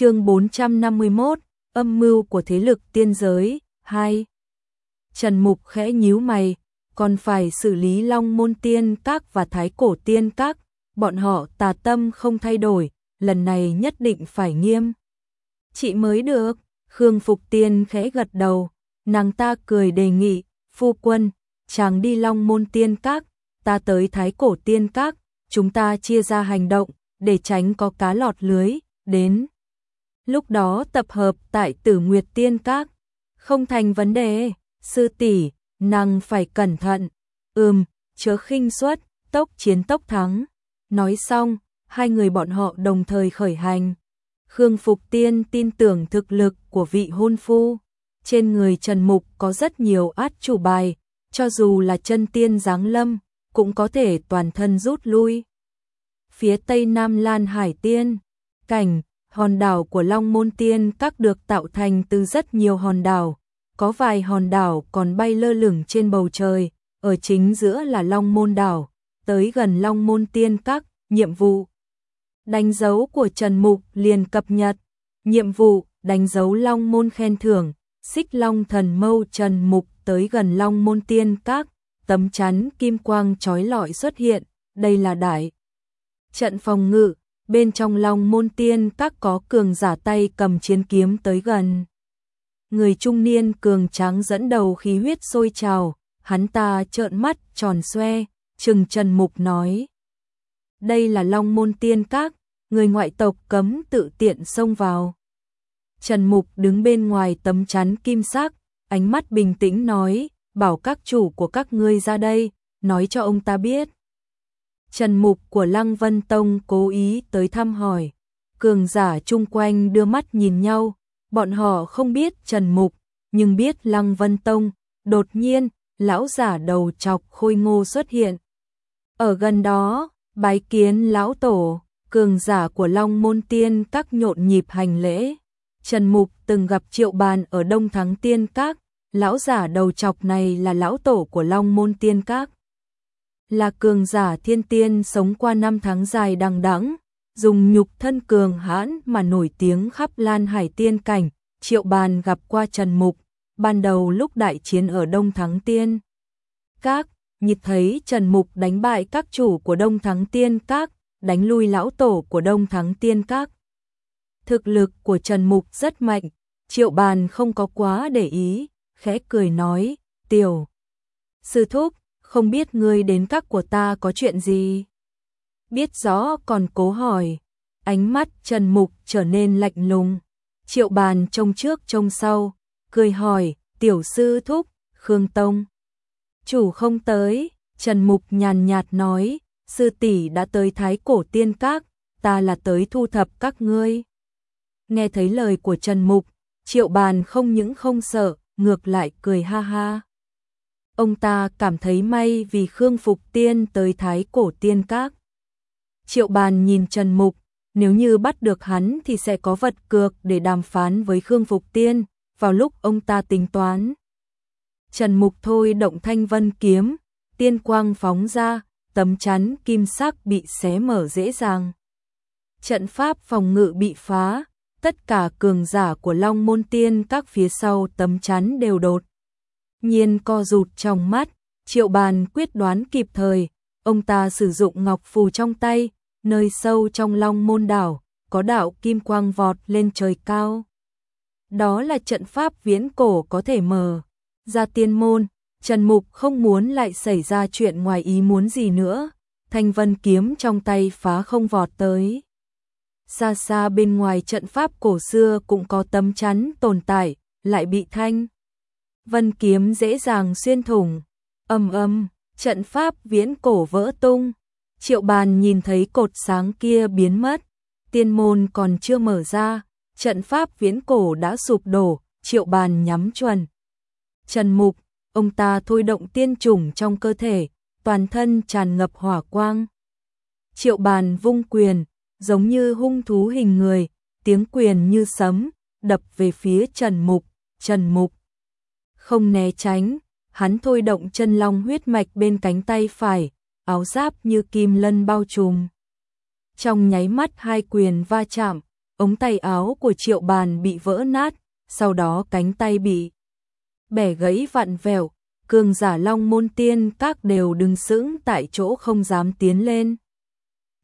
chương 451, âm mưu của thế lực tiên giới, 2. Trần Mục khẽ nhíu mày, còn phải xử lý Long Môn Tiên Các và Thái Cổ Tiên Các, bọn họ tà tâm không thay đổi, lần này nhất định phải nghiêm. Chị mới được, Khương Phục Tiên khẽ gật đầu, nàng ta cười đề nghị, phu quân, chàng đi Long Môn Tiên Các, ta tới Thái Cổ Tiên Các, chúng ta chia ra hành động, để tránh có cá lọt lưới, đến. Lúc đó tập hợp tại Tử Nguyệt Tiên Các, không thành vấn đề, sư tỷ, nàng phải cẩn thận. Ừm, chớ khinh suất, tốc chiến tốc thắng. Nói xong, hai người bọn họ đồng thời khởi hành. Khương Phục Tiên tin tưởng thực lực của vị hôn phu. Trên người Trần Mục có rất nhiều át chủ bài, cho dù là chân tiên giáng lâm, cũng có thể toàn thân rút lui. Phía tây Nam Lan Hải Tiên, cảnh, hòn đảo của Long Môn Tiên các được tạo thành từ rất nhiều hòn đảo, có vài hòn đảo còn bay lơ lửng trên bầu trời, ở chính giữa là Long Môn đảo, tới gần Long Môn Tiên các, nhiệm vụ. Đánh dấu của Trần Mục liền cập nhật, nhiệm vụ đánh dấu Long Môn khen thưởng, xích Long thần mâu Trần Mục tới gần Long Môn Tiên các, tấm chắn kim quang chói lọi xuất hiện, đây là đại. Trận phòng ngự, bên trong Long Môn Tiên các có cường giả tay cầm chiến kiếm tới gần. Người trung niên cường tráng dẫn đầu khí huyết sôi trào, hắn ta trợn mắt tròn xoe, trừng Trần Mục nói. Đây là Long Môn Tiên Các, người ngoại tộc cấm tự tiện xông vào. Trần Mục đứng bên ngoài tấm chắn kim sắc, ánh mắt bình tĩnh nói, bảo các chủ của các ngươi ra đây, nói cho ông ta biết. Trần Mục của Lăng Vân Tông cố ý tới thăm hỏi, cường giả chung quanh đưa mắt nhìn nhau, bọn họ không biết Trần Mục, nhưng biết Lăng Vân Tông, đột nhiên, lão giả đầu chọc khôi ngô xuất hiện. Ở gần đó, bái kiến lão tổ, cường giả của Long Môn Tiên các nhộn nhịp hành lễ. Trần Mục từng gặp triệu bàn ở Đông Thắng Tiên Các, lão giả đầu chọc này là lão tổ của Long Môn Tiên Các. Là cường giả thiên tiên sống qua năm tháng dài đằng đẵng, dùng nhục thân cường hãn mà nổi tiếng khắp Lan Hải Tiên cảnh, triệu bàn gặp qua Trần Mục, ban đầu lúc đại chiến ở Đông Thắng Tiên. Các, nhìn thấy Trần Mục đánh bại các chủ của Đông Thắng Tiên Các, đánh lui lão tổ của Đông Thắng Tiên Các. Thực lực của Trần Mục rất mạnh, triệu bàn không có quá để ý, khẽ cười nói, tiểu. Sư thúc, không biết ngươi đến các của ta có chuyện gì? Biết rõ còn cố hỏi, ánh mắt Trần Mục trở nên lạnh lùng. Triệu bàn trông trước trông sau, cười hỏi, tiểu sư thúc, Khương Tông. Chủ không tới, Trần Mục nhàn nhạt nói, sư tỷ đã tới thái cổ tiên các, ta là tới thu thập các ngươi. Nghe thấy lời của Trần Mục, triệu bàn không những không sợ, ngược lại cười ha ha. Ông ta cảm thấy may vì Khương Phục Tiên tới thái cổ tiên các. Triệu bàn nhìn Trần Mục, nếu như bắt được hắn thì sẽ có vật cược để đàm phán với Khương Phục Tiên, vào lúc ông ta tính toán. Trần Mục thôi động thanh vân kiếm, tiên quang phóng ra, tấm chắn kim sắc bị xé mở dễ dàng. Trận pháp phòng ngự bị phá, tất cả cường giả của Long Môn Tiên các phía sau tấm chắn đều đột. Nhiên co rụt trong mắt, triệu bàn quyết đoán kịp thời, ông ta sử dụng ngọc phù trong tay, nơi sâu trong Long Môn đảo, có đạo kim quang vọt lên trời cao. Đó là trận pháp viễn cổ có thể mờ ra tiên môn, Trần Mục không muốn lại xảy ra chuyện ngoài ý muốn gì nữa, thanh vân kiếm trong tay phá không vọt tới. Xa xa bên ngoài trận pháp cổ xưa cũng có tấm chắn tồn tại, lại bị thanh. Vân kiếm dễ dàng xuyên thủng, âm âm, trận pháp viễn cổ vỡ tung. Triệu bàn nhìn thấy cột sáng kia biến mất, tiên môn còn chưa mở ra, trận pháp viễn cổ đã sụp đổ, triệu bàn nhắm chuẩn. Trần Mục, ông ta thôi động tiên trùng trong cơ thể, toàn thân tràn ngập hỏa quang. Triệu bàn vung quyền, giống như hung thú hình người, tiếng quyền như sấm, đập về phía Trần Mục, Trần Mục. Không né tránh, hắn thôi động chân long huyết mạch bên cánh tay phải, áo giáp như kim lân bao trùm. Trong nháy mắt hai quyền va chạm, ống tay áo của triệu bàn bị vỡ nát, sau đó cánh tay bị bẻ gãy vặn vẹo, cường giả long môn tiên các đều đứng sững tại chỗ không dám tiến lên.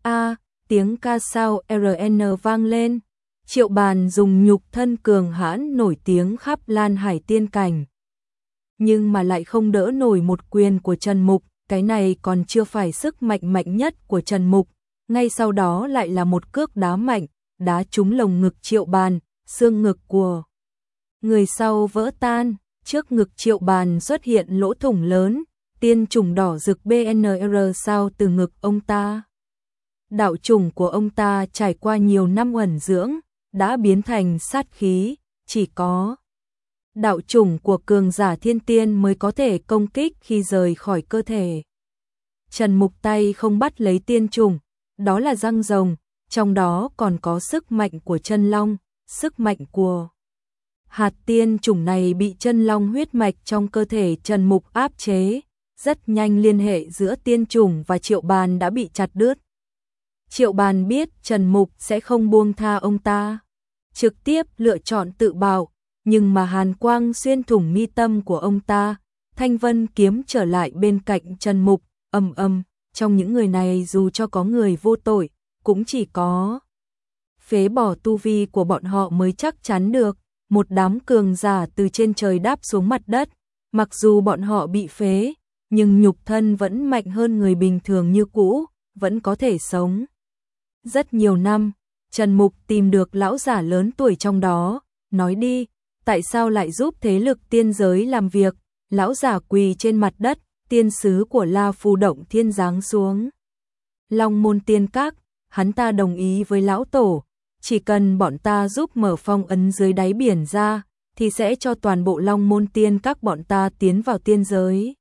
A, tiếng ca sao RN vang lên, triệu bàn dùng nhục thân cường hãn nổi tiếng khắp lan hải tiên cảnh. Nhưng mà lại không đỡ nổi một quyền của Trần Mục, cái này còn chưa phải sức mạnh mạnh nhất của Trần Mục, ngay sau đó lại là một cước đá mạnh, đá trúng lồng ngực triệu bàn, xương ngực của người sau vỡ tan, trước ngực triệu bàn xuất hiện lỗ thủng lớn, tiên trùng đỏ rực BNR sao từ ngực ông ta. Đạo trùng của ông ta trải qua nhiều năm ẩn dưỡng, đã biến thành sát khí, chỉ có đạo trùng của cường giả thiên tiên mới có thể công kích khi rời khỏi cơ thể. Trần Mục tay không bắt lấy tiên trùng, đó là răng rồng, trong đó còn có sức mạnh của chân long, sức mạnh của hạt tiên trùng này bị chân long huyết mạch trong cơ thể Trần Mục áp chế, rất nhanh liên hệ giữa tiên trùng và triệu bàn đã bị chặt đứt. Triệu bàn biết Trần Mục sẽ không buông tha ông ta, trực tiếp lựa chọn tự bào nhưng mà hàn quang xuyên thủng mi tâm của ông ta, thanh vân kiếm trở lại bên cạnh Trần Mục, âm âm, trong những người này dù cho có người vô tội, cũng chỉ có phế bỏ tu vi của bọn họ mới chắc chắn được, một đám cường giả từ trên trời đáp xuống mặt đất, mặc dù bọn họ bị phế, nhưng nhục thân vẫn mạnh hơn người bình thường như cũ, vẫn có thể sống. Rất nhiều năm, Trần Mục tìm được lão giả lớn tuổi trong đó, nói đi, tại sao lại giúp thế lực tiên giới làm việc, lão giả quỳ trên mặt đất, tiên sứ của La Phù Động Thiên giáng xuống. Long môn tiên các, hắn ta đồng ý với lão tổ, chỉ cần bọn ta giúp mở phong ấn dưới đáy biển ra, thì sẽ cho toàn bộ long môn tiên các bọn ta tiến vào tiên giới.